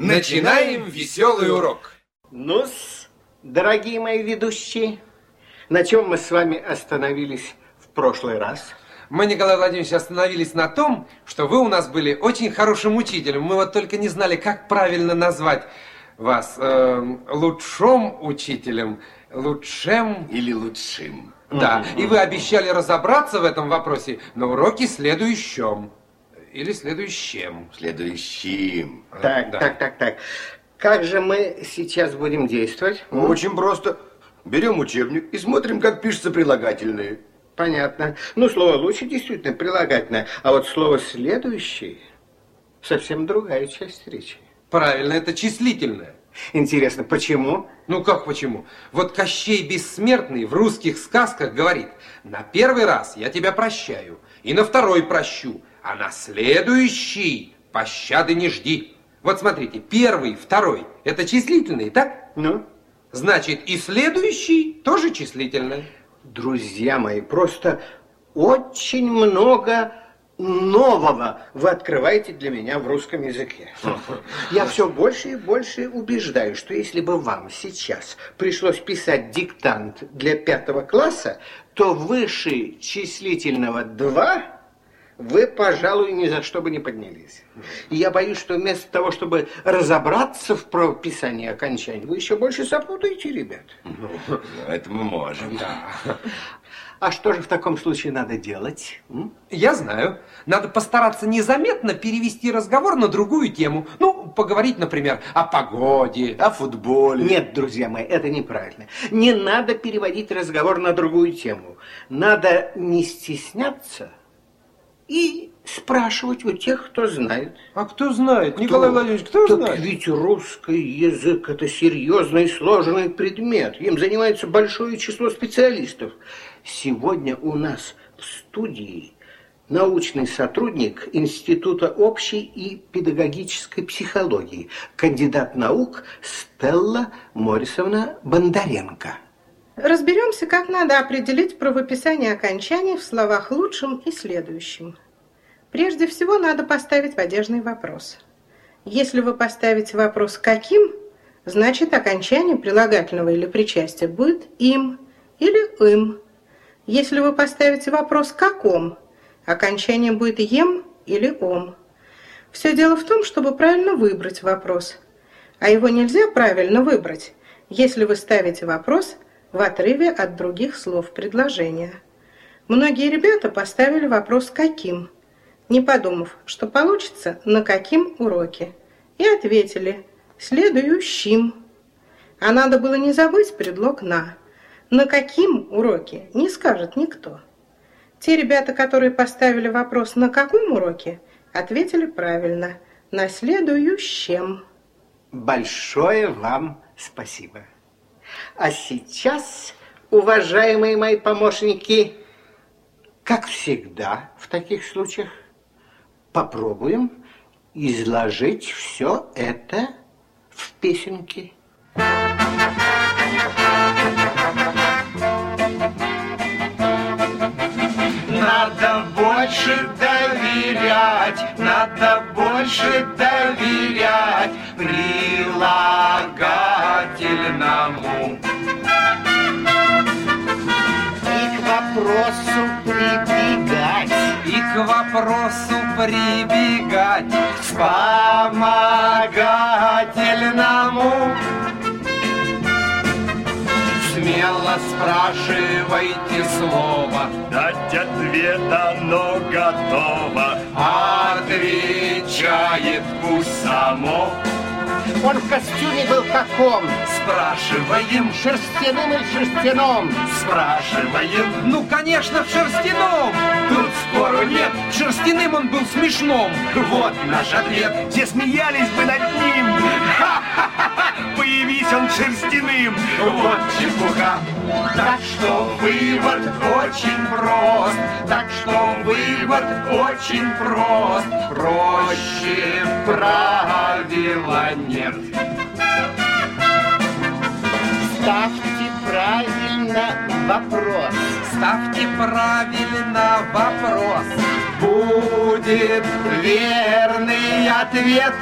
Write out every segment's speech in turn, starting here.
Начинаем веселый урок. ну дорогие мои ведущие, на чем мы с вами остановились в прошлый раз? Мы, Николай Владимирович, остановились на том, что вы у нас были очень хорошим учителем. Мы вот только не знали, как правильно назвать вас. Э, лучшим учителем, лучшим... Или лучшим. Да, и вы обещали разобраться в этом вопросе на уроке следующем. Или следующем. Следующим. Так, Да. так, так, так. Как же мы сейчас будем действовать? Ну, Очень просто. Берем учебник и смотрим, как пишутся прилагательные. Понятно. Ну, слово лучше действительно прилагательное, а вот слово следующий совсем другая часть речи. Правильно, это числительное. Интересно, почему? Ну как почему? Вот Кощей Бессмертный в русских сказках говорит, на первый раз я тебя прощаю, и на второй прощу, а на следующий пощады не жди. Вот смотрите, первый, второй, это числительные, так? Ну, Значит, и следующий тоже числительное. друзья мои, просто очень много нового вы открываете для меня в русском языке. Я все больше и больше убеждаюсь, что если бы вам сейчас пришлось писать диктант для пятого класса, то выше числительного 2 вы, пожалуй, ни за что бы не поднялись. И я боюсь, что вместо того, чтобы разобраться в правописании окончаний, вы еще больше запутаете, ребят. Ну, это мы можем. А что же в таком случае надо делать? м? Я знаю. Надо постараться незаметно перевести разговор на другую тему. Ну, поговорить, например, о погоде. О футболе. Нет, друзья мои, это неправильно. Не надо переводить разговор на другую тему. Надо не стесняться и спрашивать у тех, кто знает. А кто знает? Николай Владимирович, кто так знает? ведь русский язык – это серьезный и сложный предмет. Им занимается большое число специалистов. Сегодня у нас в студии научный сотрудник Института общей и педагогической психологии, кандидат наук Стелла Морисовна Бондаренко. Разберемся, как надо определить правописание окончаний в словах лучшим и следующим. Прежде всего надо поставить падежный вопрос. Если вы поставите вопрос «каким», значит окончание прилагательного или причастия будет «им» или «им». Если вы поставите вопрос «каком», окончание будет «ем» или «ом». Все дело в том, чтобы правильно выбрать вопрос. А его нельзя правильно выбрать, если вы ставите вопрос в отрыве от других слов предложения. Многие ребята поставили вопрос «каким?», не подумав, что получится «на каким уроке?», и ответили «следующим». А надо было не забыть предлог «на». На каким уроке не скажет никто. Те ребята, которые поставили вопрос «на каком уроке?», ответили правильно «на следующем». Большое вам спасибо. А сейчас, уважаемые мои помощники, как всегда в таких случаях, попробуем изложить все это в песенке. Надо больше доверять, надо больше доверять прилагательному. И к вопросу прибегать. И к вопросу прибегать. Вспомогательному. Смело спрашивайте слово, дать ответ оно готово. Отвечает пусть само. Он в костюме был каком? Спрашиваем, Шерстяным или шерстяном? спрашиваем. Ну, конечно, в шерстяном. Тут спору нет, Шерстяным он был смешном. вот наш ответ. Все смеялись бы над ним. Ха-ха-ха! Появись он шерстяным. Вот чепуха. Так что вывод очень прост. Так что вывод очень прост. Проще правила нет. Ставьте правильно вопрос. Ставьте правильно вопрос. Будет верный ответ.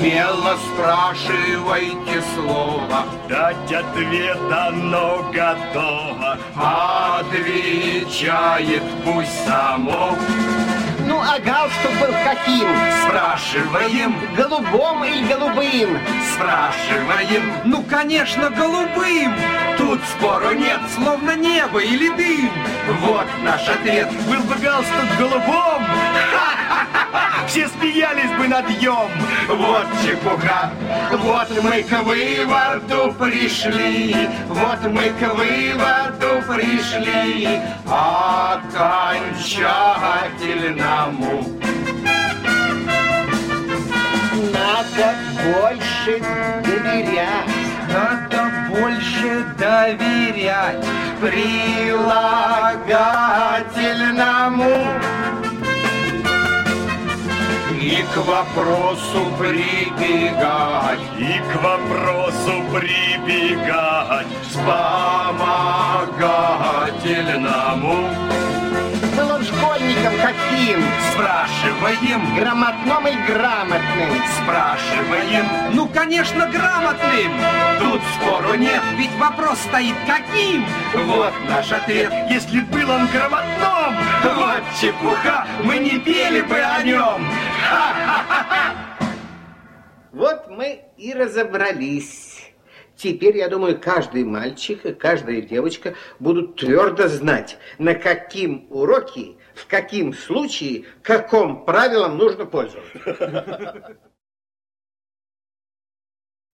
Смело спрашивайте слово. Дать ответ оно готово. Отвечает пусть само. Ну, а галстук был каким? Спрашиваем, Голубом или голубым? спрашиваем. Ну, конечно, голубым! Тут спору нет, Словно небо или дым! Вот наш ответ. Был бы галстук голубом, ха-ха-ха, все смеялись бы над ем. Вот чепуха, вот мы к выводу пришли, вот мы к выводу пришли, окончательному. Надо больше доверять. Надо больше доверять прилагательному и к вопросу прибегать, и к вопросу прибегать вспомогательному. Каким? Спрашиваем, Грамотным или грамотным? спрашиваем, Ну, конечно, грамотным! тут спору нет. Ведь вопрос стоит каким? Вот наш ответ. Если был он грамотном, вот чепуха, мы не пели бы о нем. Вот мы и разобрались. Теперь, я думаю, каждый мальчик и каждая девочка будут твердо знать, на каким уроке, в каким случае, каком правилам нужно пользоваться.